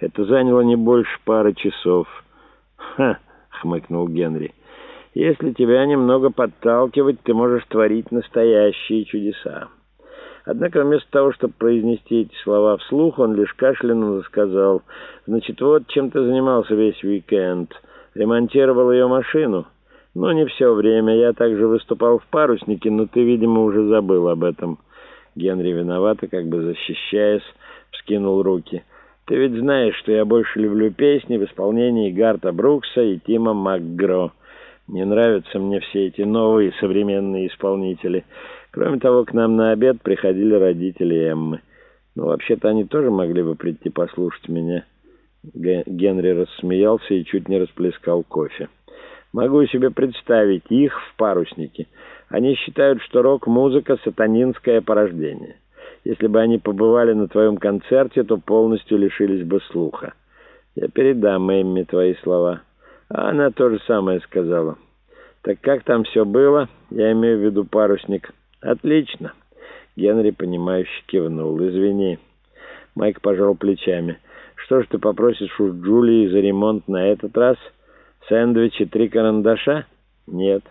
Это заняло не больше пары часов. «Ха!» — хмыкнул Генри. «Если тебя немного подталкивать, ты можешь творить настоящие чудеса». Однако вместо того, чтобы произнести эти слова вслух, он лишь кашлянул и сказал, «Значит, вот чем ты занимался весь уикенд. Ремонтировал ее машину». «Ну, не все время. Я также выступал в паруснике, но ты, видимо, уже забыл об этом». Генри виновато, как бы защищаясь, вскинул руки. «Ты ведь знаешь, что я больше люблю песни в исполнении Гарта Брукса и Тима МакГро. Не нравятся мне все эти новые современные исполнители. Кроме того, к нам на обед приходили родители Эммы. Ну, вообще-то они тоже могли бы прийти послушать меня». Генри рассмеялся и чуть не расплескал кофе. «Могу себе представить их в паруснике. Они считают, что рок-музыка — сатанинское порождение». Если бы они побывали на твоем концерте, то полностью лишились бы слуха. Я передам Эмми твои слова. А она то же самое сказала. Так как там все было? Я имею в виду парусник. Отлично. Генри, понимающе кивнул. Извини. Майк пожал плечами. Что ж ты попросишь у Джулии за ремонт на этот раз? Сэндвичи три карандаша? Нет.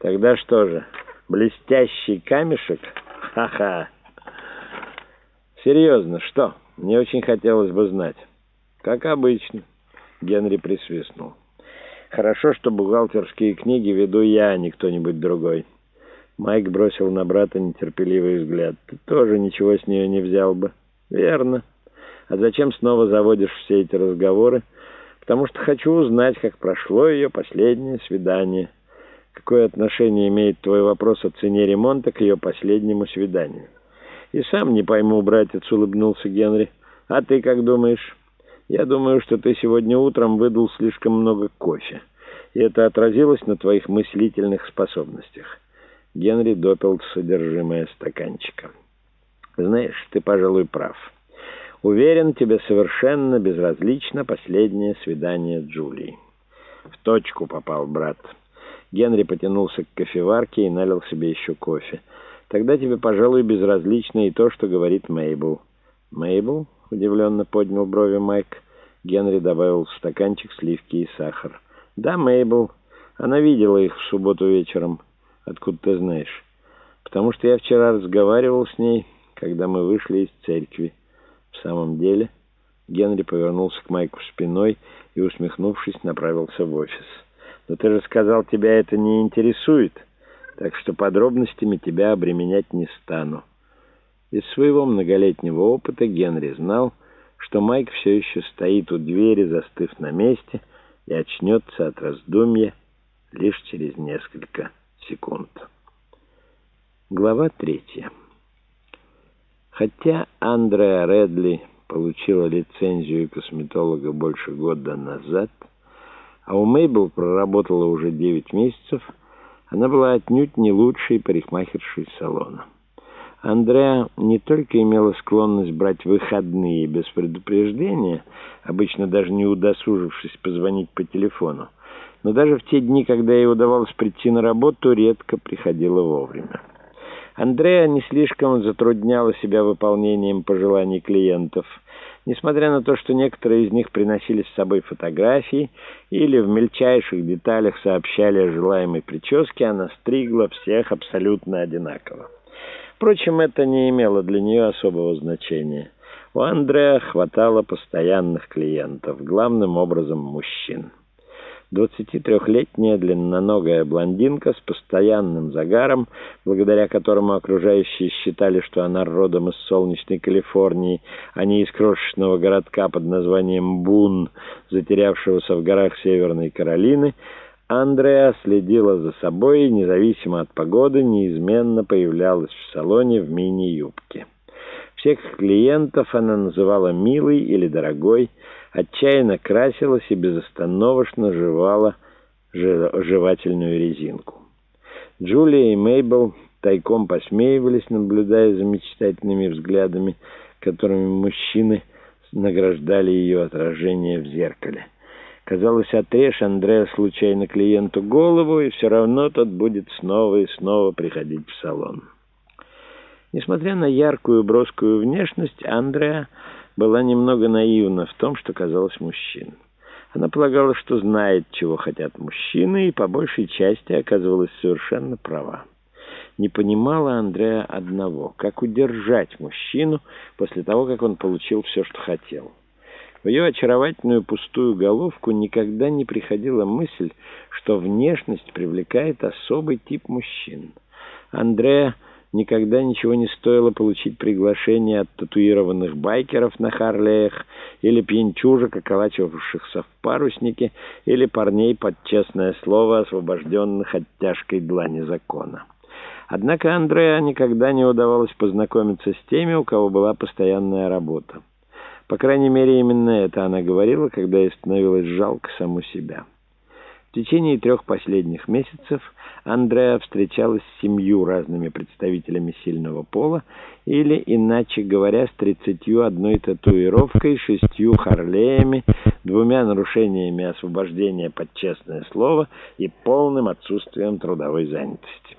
Тогда что же? Блестящий камешек? Ха-ха. «Серьезно, что? Мне очень хотелось бы знать». «Как обычно», — Генри присвистнул. «Хорошо, что бухгалтерские книги веду я, а не кто-нибудь другой». Майк бросил на брата нетерпеливый взгляд. «Ты тоже ничего с нее не взял бы». «Верно. А зачем снова заводишь все эти разговоры? Потому что хочу узнать, как прошло ее последнее свидание. Какое отношение имеет твой вопрос о цене ремонта к ее последнему свиданию?» «И сам не пойму, братец», — улыбнулся Генри. «А ты как думаешь?» «Я думаю, что ты сегодня утром выдал слишком много кофе, и это отразилось на твоих мыслительных способностях». Генри допил содержимое стаканчика. «Знаешь, ты, пожалуй, прав. Уверен, тебе совершенно безразлично последнее свидание с Джулией». «В точку попал, брат». Генри потянулся к кофеварке и налил себе еще кофе. Тогда тебе, пожалуй, безразлично и то, что говорит Мейбл». «Мейбл?» — удивленно поднял брови Майк. Генри добавил в стаканчик сливки и сахар. «Да, Мейбл. Она видела их в субботу вечером. Откуда ты знаешь?» «Потому что я вчера разговаривал с ней, когда мы вышли из церкви». «В самом деле?» Генри повернулся к Майку спиной и, усмехнувшись, направился в офис. «Но ты же сказал, тебя это не интересует» так что подробностями тебя обременять не стану. Из своего многолетнего опыта Генри знал, что Майк все еще стоит у двери, застыв на месте, и очнется от раздумья лишь через несколько секунд. Глава третья. Хотя Андреа Редли получила лицензию косметолога больше года назад, а у Мейбл проработала уже 9 месяцев, она была отнюдь не лучшей парикмахершей салона. Андреа не только имела склонность брать выходные без предупреждения, обычно даже не удосужившись позвонить по телефону, но даже в те дни, когда ей удавалось прийти на работу, редко приходила вовремя. Андреа не слишком затрудняла себя выполнением пожеланий клиентов – Несмотря на то, что некоторые из них приносили с собой фотографии или в мельчайших деталях сообщали о желаемой прическе, она стригла всех абсолютно одинаково. Впрочем, это не имело для нее особого значения. У Андреа хватало постоянных клиентов, главным образом мужчин. 23-летняя длинноногая блондинка с постоянным загаром, благодаря которому окружающие считали, что она родом из солнечной Калифорнии, а не из крошечного городка под названием Бун, затерявшегося в горах Северной Каролины, Андреа следила за собой и, независимо от погоды, неизменно появлялась в салоне в мини-юбке. Всех клиентов она называла «милый» или «дорогой», отчаянно красилась и безостановочно жевала жевательную резинку. Джулия и Мейбл тайком посмеивались, наблюдая за мечтательными взглядами, которыми мужчины награждали ее отражение в зеркале. Казалось, отрежь Андреа случайно клиенту голову, и все равно тот будет снова и снова приходить в салон. Несмотря на яркую броскую внешность, Андреа была немного наивна в том, что казалось мужчиной. Она полагала, что знает, чего хотят мужчины, и по большей части оказывалась совершенно права. Не понимала Андрея одного, как удержать мужчину после того, как он получил все, что хотел. В ее очаровательную пустую головку никогда не приходила мысль, что внешность привлекает особый тип мужчин. Андрея никогда ничего не стоило получить приглашение от татуированных байкеров на Харлеях или пьянчужек, околачивавшихся в паруснике, или парней под честное слово, освобожденных от тяжкой длани закона. Однако Андреа никогда не удавалось познакомиться с теми, у кого была постоянная работа. По крайней мере, именно это она говорила, когда ей становилось жалко саму себя. В течение трех последних месяцев Андреа встречалась с семью разными представителями сильного пола, или, иначе говоря, с тридцатью одной татуировкой, шестью харлеями, двумя нарушениями освобождения под честное слово и полным отсутствием трудовой занятости.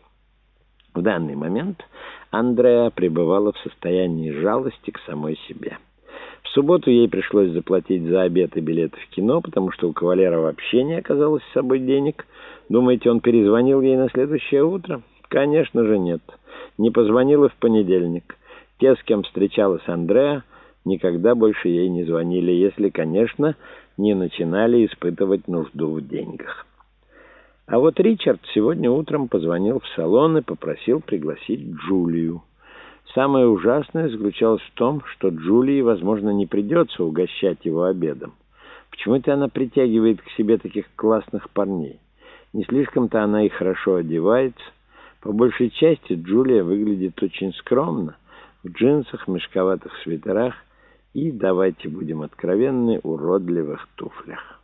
В данный момент Андреа пребывала в состоянии жалости к самой себе субботу ей пришлось заплатить за обед и билеты в кино, потому что у кавалера вообще не оказалось с собой денег. Думаете, он перезвонил ей на следующее утро? Конечно же нет. Не позвонил и в понедельник. Те, с кем встречалась Андреа, никогда больше ей не звонили, если, конечно, не начинали испытывать нужду в деньгах. А вот Ричард сегодня утром позвонил в салон и попросил пригласить Джулию. Самое ужасное заключалось в том, что Джулии, возможно, не придется угощать его обедом. Почему-то она притягивает к себе таких классных парней. Не слишком-то она и хорошо одевается. По большей части Джулия выглядит очень скромно, в джинсах, мешковатых свитерах и, давайте будем откровенны, уродливых туфлях.